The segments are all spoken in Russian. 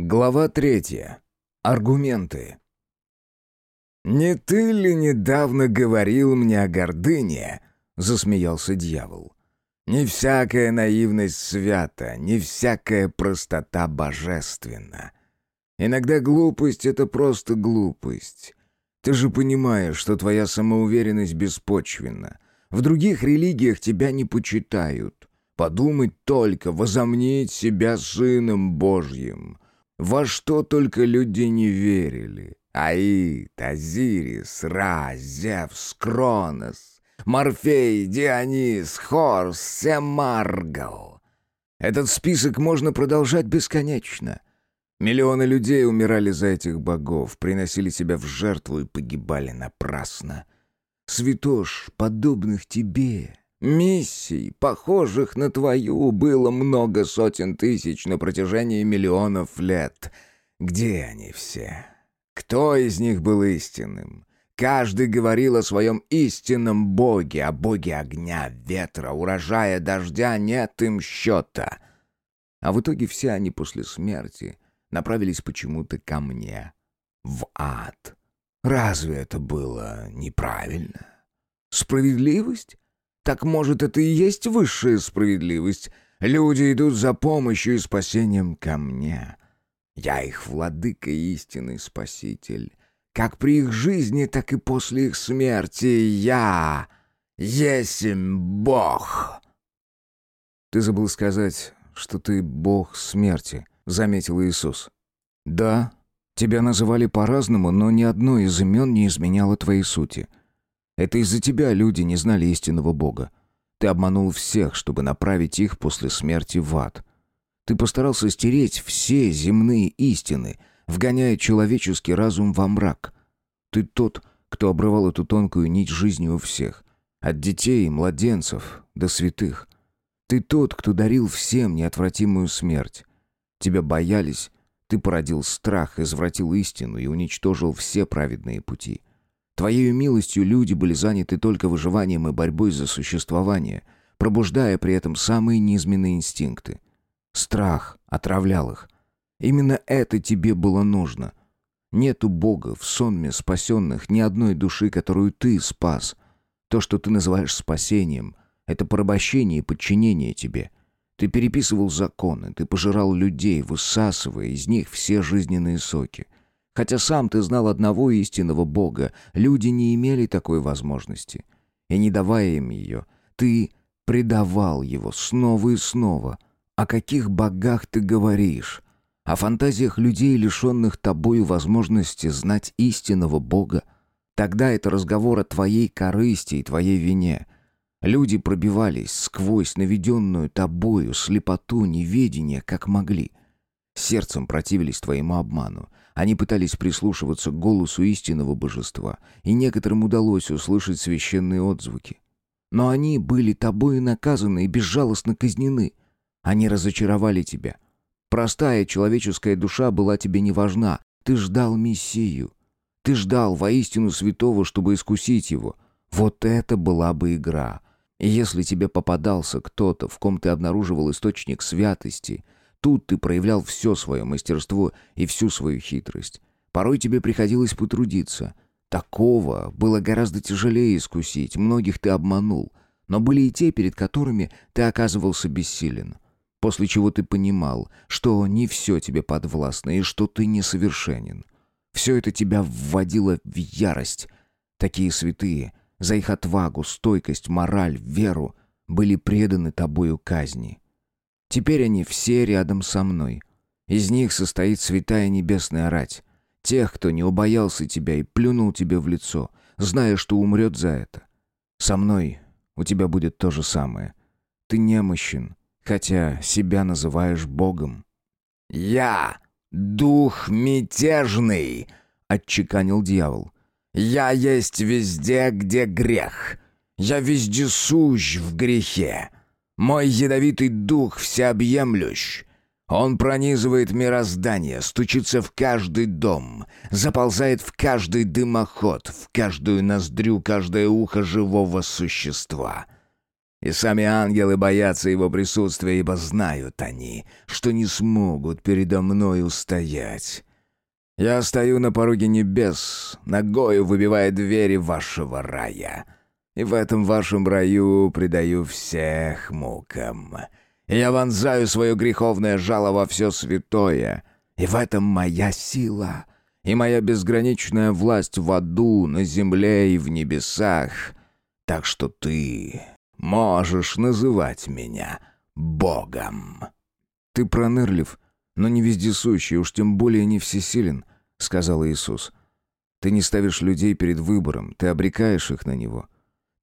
Глава третья. Аргументы. «Не ты ли недавно говорил мне о гордыне?» — засмеялся дьявол. «Не всякая наивность свята, не всякая простота божественна. Иногда глупость — это просто глупость. Ты же понимаешь, что твоя самоуверенность беспочвенна. В других религиях тебя не почитают. Подумать только, возомнить себя сыном Божьим». Во что только люди не верили. Аид, Азирис, Ра, Зевс, Кронос, Морфей, Дионис, Хорс, Семаргал. Этот список можно продолжать бесконечно. Миллионы людей умирали за этих богов, приносили себя в жертву и погибали напрасно. Святош, подобных тебе, Миссий, похожих на твою, было много сотен тысяч на протяжении миллионов лет. Где они все? Кто из них был истинным? Каждый говорил о своем истинном боге, о боге огня, ветра, урожая, дождя, нет им счета. А в итоге все они после смерти направились почему-то ко мне, в ад. Разве это было неправильно? Справедливость? Так может, это и есть высшая справедливость? Люди идут за помощью и спасением ко мне. Я их владыка и истинный спаситель. Как при их жизни, так и после их смерти я есмь Бог. Ты забыл сказать, что ты Бог смерти, заметил Иисус. Да, тебя называли по-разному, но ни одно из имен не изменяло твоей сути — это из-за тебя люди не знали истинного Бога. Ты обманул всех, чтобы направить их после смерти в ад. Ты постарался стереть все земные истины, вгоняя человеческий разум во мрак. Ты тот, кто обрывал эту тонкую нить жизни у всех. От детей и младенцев до святых. Ты тот, кто дарил всем неотвратимую смерть. Тебя боялись, ты породил страх, извратил истину и уничтожил все праведные пути. Твоею милостью люди были заняты только выживанием и борьбой за существование, пробуждая при этом самые низменные инстинкты. Страх отравлял их. Именно это тебе было нужно. Нету Бога в сонме спасенных ни одной души, которую ты спас. То, что ты называешь спасением, это порабощение и подчинение тебе. Ты переписывал законы, ты пожирал людей, высасывая из них все жизненные соки — Хотя сам ты знал одного истинного Бога, люди не имели такой возможности. И не давая им ее, ты предавал его снова и снова. О каких богах ты говоришь? О фантазиях людей, лишенных тобою возможности знать истинного Бога? Тогда это разговор о твоей корысти и твоей вине. Люди пробивались сквозь наведенную тобою слепоту неведения, как могли. Сердцем противились твоему обману. Они пытались прислушиваться к голосу истинного божества, и некоторым удалось услышать священные отзвуки. Но они были тобой наказаны и безжалостно казнены. Они разочаровали тебя. Простая человеческая душа была тебе не важна. Ты ждал Мессию. Ты ждал воистину святого, чтобы искусить его. Вот это была бы игра. И если тебе попадался кто-то, в ком ты обнаруживал источник святости — Тут ты проявлял все свое мастерство и всю свою хитрость. Порой тебе приходилось потрудиться. Такого было гораздо тяжелее искусить, многих ты обманул. Но были и те, перед которыми ты оказывался бессилен. После чего ты понимал, что не все тебе подвластно и что ты несовершенен. Все это тебя вводило в ярость. Такие святые, за их отвагу, стойкость, мораль, веру, были преданы тобою казни. Теперь они все рядом со мной. Из них состоит святая небесная рать. Тех, кто не убоялся тебя и плюнул тебе в лицо, зная, что умрет за это. Со мной у тебя будет то же самое. Ты немощен, хотя себя называешь Богом. «Я — дух мятежный!» — отчеканил дьявол. «Я есть везде, где грех. Я вездесущ в грехе. Мой ядовитый дух всеобъемлющ. Он пронизывает мироздание, стучится в каждый дом, заползает в каждый дымоход, в каждую ноздрю, каждое ухо живого существа. И сами ангелы боятся его присутствия, ибо знают они, что не смогут передо мной устоять. Я стою на пороге небес, ногою выбивая двери вашего рая. И в этом вашем раю предаю всех мукам. Я вонзаю свое греховное жало во все святое. И в этом моя сила, и моя безграничная власть в аду, на земле и в небесах. Так что ты можешь называть меня Богом. Ты пронырлив, но не вездесущий, уж тем более не всесилен. — сказал Иисус. «Ты не ставишь людей перед выбором, ты обрекаешь их на него.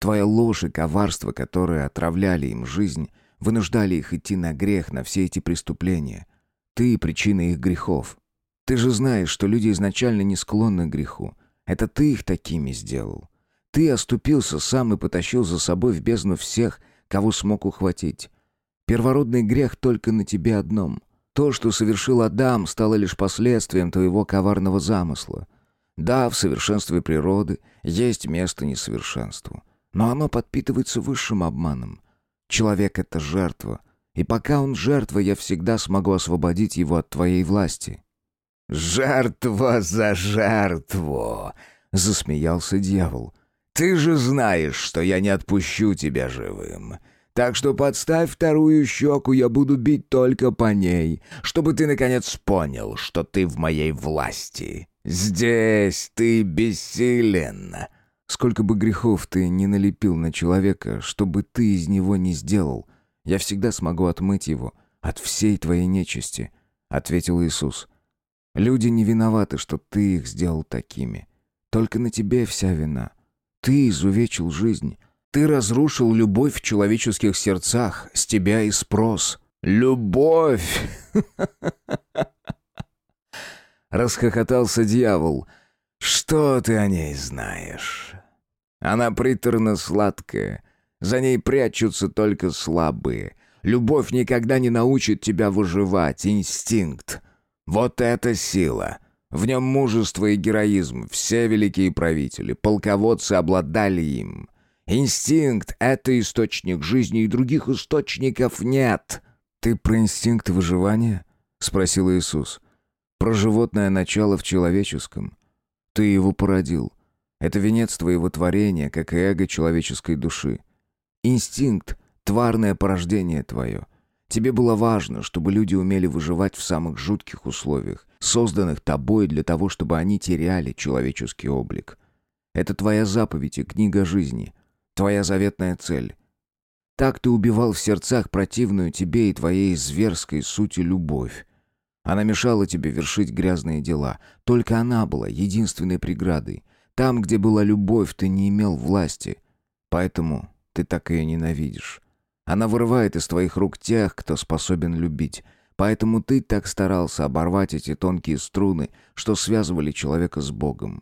Твоя ложь и коварство, которые отравляли им жизнь, вынуждали их идти на грех, на все эти преступления. Ты — причина их грехов. Ты же знаешь, что люди изначально не склонны к греху. Это ты их такими сделал. Ты оступился сам и потащил за собой в бездну всех, кого смог ухватить. Первородный грех только на тебе одном. То, что совершил Адам, стало лишь последствием твоего коварного замысла. Да, в совершенстве природы есть место несовершенству, но оно подпитывается высшим обманом. Человек — это жертва, и пока он жертва, я всегда смогу освободить его от твоей власти». «Жертва за жертву!» — засмеялся дьявол. «Ты же знаешь, что я не отпущу тебя живым. Так что подставь вторую щеку, я буду бить только по ней, чтобы ты, наконец, понял, что ты в моей власти. Здесь ты бессилен». Сколько бы грехов ты не налепил на человека, чтобы ты из него не сделал, я всегда смогу отмыть его от всей твоей нечисти», — ответил Иисус. «Люди не виноваты, что ты их сделал такими. Только на тебе вся вина. Ты изувечил жизнь, ты разрушил любовь в человеческих сердцах, с тебя и спрос. Любовь! Расхохотался дьявол. Что ты о ней знаешь? Она приторно-сладкая. За ней прячутся только слабые. Любовь никогда не научит тебя выживать. Инстинкт. Вот это сила. В нем мужество и героизм. Все великие правители, полководцы обладали им. Инстинкт — это источник жизни, и других источников нет. «Ты про инстинкт выживания?» — спросил Иисус. «Про животное начало в человеческом. Ты его породил. Это венец твоего творения, как и эго человеческой души. Инстинкт — тварное порождение твое. Тебе было важно, чтобы люди умели выживать в самых жутких условиях, созданных тобой для того, чтобы они теряли человеческий облик. Это твоя заповедь и книга жизни — Твоя заветная цель. Так ты убивал в сердцах противную тебе и твоей зверской сути любовь. Она мешала тебе вершить грязные дела. Только она была единственной преградой. Там, где была любовь, ты не имел власти. Поэтому ты так ее ненавидишь. Она вырывает из твоих рук тех, кто способен любить. Поэтому ты так старался оборвать эти тонкие струны, что связывали человека с Богом.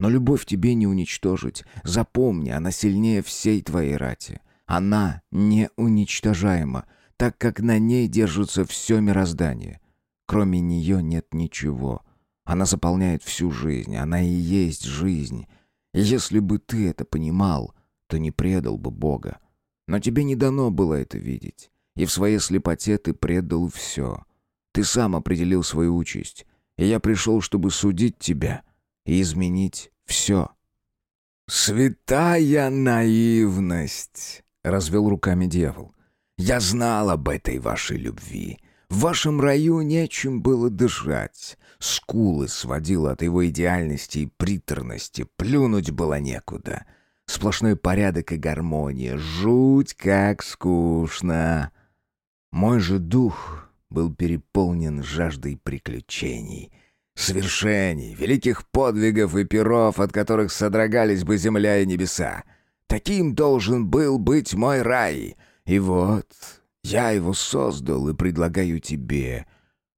Но любовь тебе не уничтожить. Запомни, она сильнее всей твоей рати. Она неуничтожаема, так как на ней держится все мироздание. Кроме нее нет ничего. Она заполняет всю жизнь, она и есть жизнь. И если бы ты это понимал, то не предал бы Бога. Но тебе не дано было это видеть. И в своей слепоте ты предал все. Ты сам определил свою участь. И я пришел, чтобы судить тебя — и изменить все. «Святая наивность!» — развел руками дьявол. «Я знал об этой вашей любви. В вашем раю нечем было дышать. Скулы сводило от его идеальности и приторности. Плюнуть было некуда. Сплошной порядок и гармония. Жуть как скучно!» Мой же дух был переполнен жаждой приключений — свершений, великих подвигов и перов, от которых содрогались бы земля и небеса. Таким должен был быть мой рай. И вот я его создал и предлагаю тебе.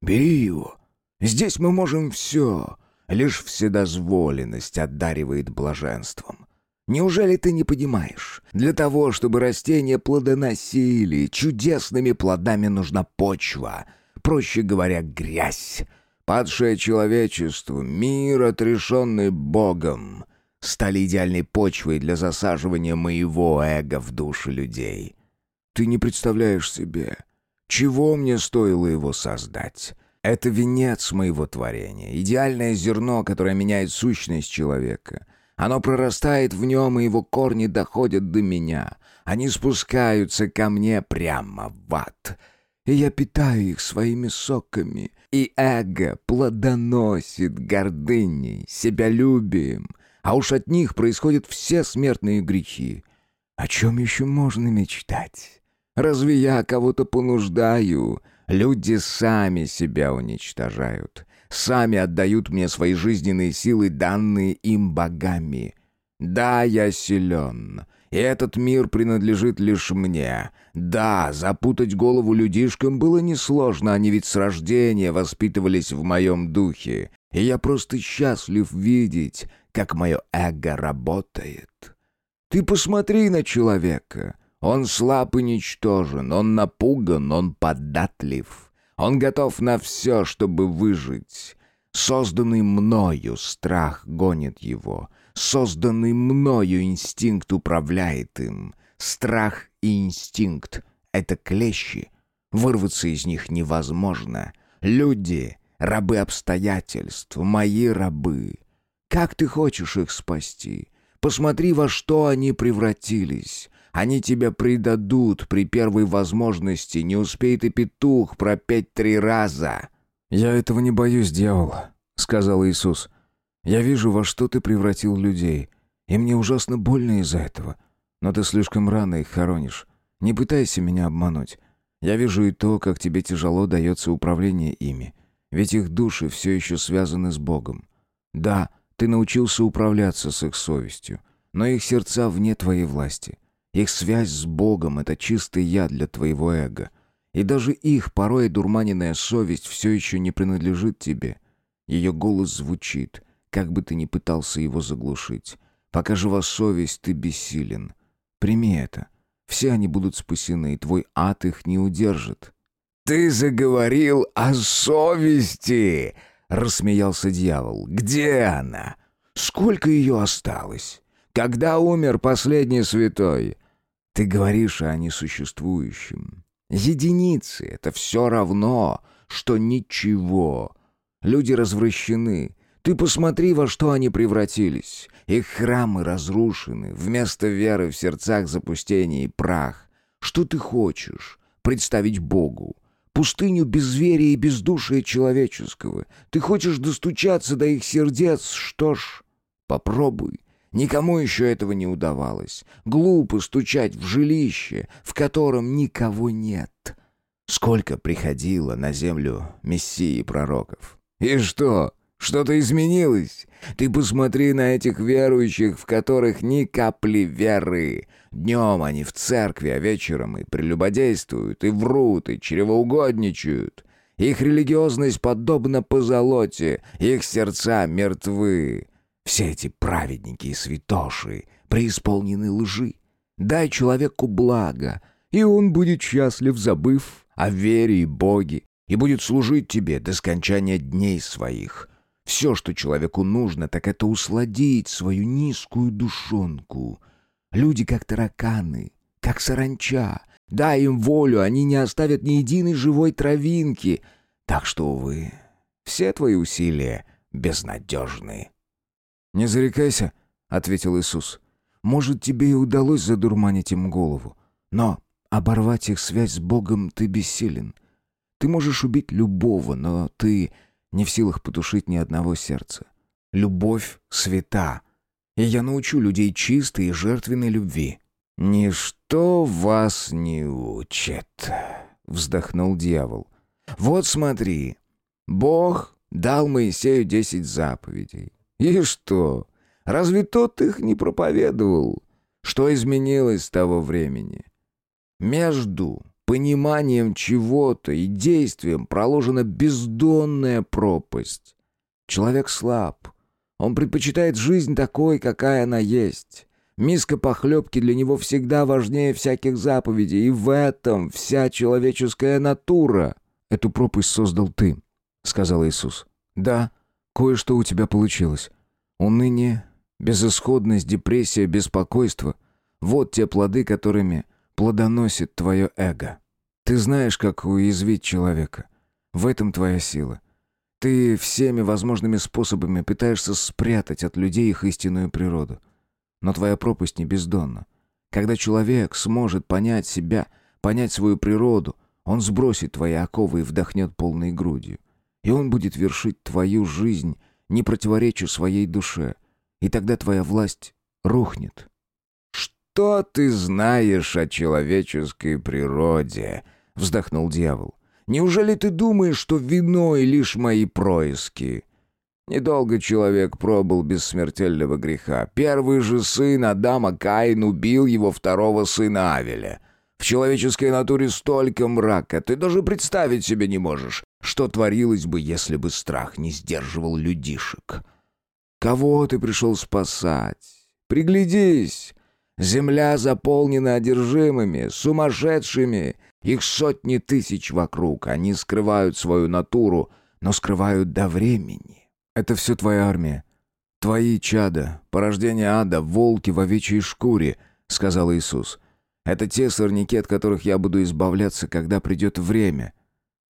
Бери его. Здесь мы можем все. Лишь вседозволенность одаривает блаженством. Неужели ты не понимаешь? Для того, чтобы растения плодоносили, чудесными плодами нужна почва. Проще говоря, грязь. Падшее человечество, мир, отрешенный Богом, стали идеальной почвой для засаживания моего эго в души людей. Ты не представляешь себе, чего мне стоило его создать. Это венец моего творения, идеальное зерно, которое меняет сущность человека. Оно прорастает в нем, и его корни доходят до меня. Они спускаются ко мне прямо в ад. И я питаю их своими соками. И эго плодоносит гордыней, себялюбием. А уж от них происходят все смертные грехи. О чем еще можно мечтать? Разве я кого-то понуждаю? Люди сами себя уничтожают. Сами отдают мне свои жизненные силы, данные им богами. Да, я силен. И этот мир принадлежит лишь мне. Да, запутать голову людишкам было несложно, они ведь с рождения воспитывались в моем духе. И я просто счастлив видеть, как мое эго работает. Ты посмотри на человека. Он слаб и ничтожен, он напуган, он податлив. Он готов на все, чтобы выжить. Созданный мною страх гонит его. Созданный мною инстинкт управляет им. Страх и инстинкт — это клещи. Вырваться из них невозможно. Люди — рабы обстоятельств, мои рабы. Как ты хочешь их спасти? Посмотри, во что они превратились. Они тебя предадут при первой возможности, не успеет и петух пропеть три раза». «Я этого не боюсь, дьявол», — сказал Иисус. «Я вижу, во что ты превратил людей, и мне ужасно больно из-за этого. Но ты слишком рано их хоронишь. Не пытайся меня обмануть. Я вижу и то, как тебе тяжело дается управление ими. Ведь их души все еще связаны с Богом. Да, ты научился управляться с их совестью, но их сердца вне твоей власти. Их связь с Богом — это чистый яд для твоего эго. И даже их порой дурманенная совесть все еще не принадлежит тебе. Ее голос звучит, как бы ты ни пытался его заглушить. Пока жива совесть, ты бессилен. Прими это. Все они будут спасены, и твой ад их не удержит. «Ты заговорил о совести!» Рассмеялся дьявол. «Где она? Сколько ее осталось? Когда умер последний святой?» «Ты говоришь о несуществующем. Единицы — это все равно, что ничего. Люди развращены. Ты посмотри, во что они превратились. Их храмы разрушены. Вместо веры в сердцах запустение и прах. Что ты хочешь? Представить Богу? пустыню безверия и бездушия человеческого. Ты хочешь достучаться до их сердец, что ж, попробуй. Никому еще этого не удавалось. Глупо стучать в жилище, в котором никого нет. Сколько приходило на землю мессии пророков. И что? Что-то изменилось? Ты посмотри на этих верующих, в которых ни капли веры. Днем они в церкви, а вечером и прелюбодействуют, и врут, и чревоугодничают. Их религиозность подобна позолоте, их сердца мертвы. Все эти праведники и святоши преисполнены лжи. Дай человеку благо, и он будет счастлив, забыв о вере и Боге, и будет служить тебе до скончания дней своих. Все, что человеку нужно, так это усладить свою низкую душонку. Люди как тараканы, как саранча. Дай им волю, они не оставят ни единой живой травинки. Так что, увы, все твои усилия безнадежны. «Не зарекайся», — ответил Иисус. «Может, тебе и удалось задурманить им голову, но оборвать их связь с Богом ты бессилен. Ты можешь убить любого, но ты не в силах потушить ни одного сердца. Любовь свята, и я научу людей чистой и жертвенной любви». «Ничто вас не учит», — вздохнул дьявол. «Вот смотри, Бог дал Моисею десять заповедей. И что? Разве тот их не проповедовал? Что изменилось с того времени? Между пониманием чего-то и действием проложена бездонная пропасть. Человек слаб. Он предпочитает жизнь такой, какая она есть. Миска похлебки для него всегда важнее всяких заповедей, и в этом вся человеческая натура. «Эту пропасть создал ты», — сказал Иисус. «Да, кое-что у тебя получилось. Уныние, безысходность, депрессия, беспокойство — вот те плоды, которыми плодоносит твое эго. Ты знаешь, как уязвить человека. В этом твоя сила. Ты всеми возможными способами пытаешься спрятать от людей их истинную природу. Но твоя пропасть не бездонна. Когда человек сможет понять себя, понять свою природу, он сбросит твои оковы и вдохнет полной грудью. И он будет вершить твою жизнь, не противоречу своей душе. И тогда твоя власть рухнет. «Что ты знаешь о человеческой природе?» — вздохнул дьявол. «Неужели ты думаешь, что виной лишь мои происки?» Недолго человек пробыл без смертельного греха. Первый же сын Адама Каин убил его второго сына Авеля. В человеческой натуре столько мрака, ты даже представить себе не можешь, что творилось бы, если бы страх не сдерживал людишек. Кого ты пришел спасать? Приглядись! Земля заполнена одержимыми, сумасшедшими. Их сотни тысяч вокруг. Они скрывают свою натуру, но скрывают до времени. Это все твоя армия. Твои чада, порождение ада, волки в овечьей шкуре, сказал Иисус. Это те сорняки, от которых я буду избавляться, когда придет время.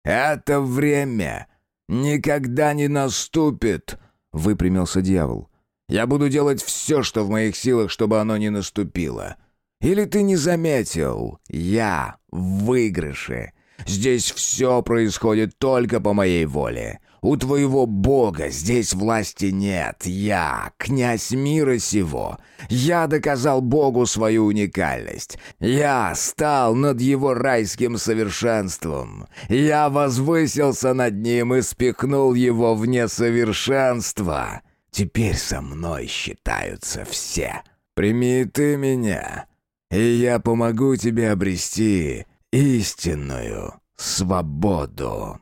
Это время никогда не наступит, выпрямился дьявол. Я буду делать все, что в моих силах, чтобы оно не наступило. Или ты не заметил? Я в выигрыше. Здесь все происходит только по моей воле. У твоего бога здесь власти нет. Я князь мира сего. Я доказал богу свою уникальность. Я стал над его райским совершенством. Я возвысился над ним и спихнул его в несовершенство. Теперь со мной считаются все. Прими ты меня, и я помогу тебе обрести истинную свободу».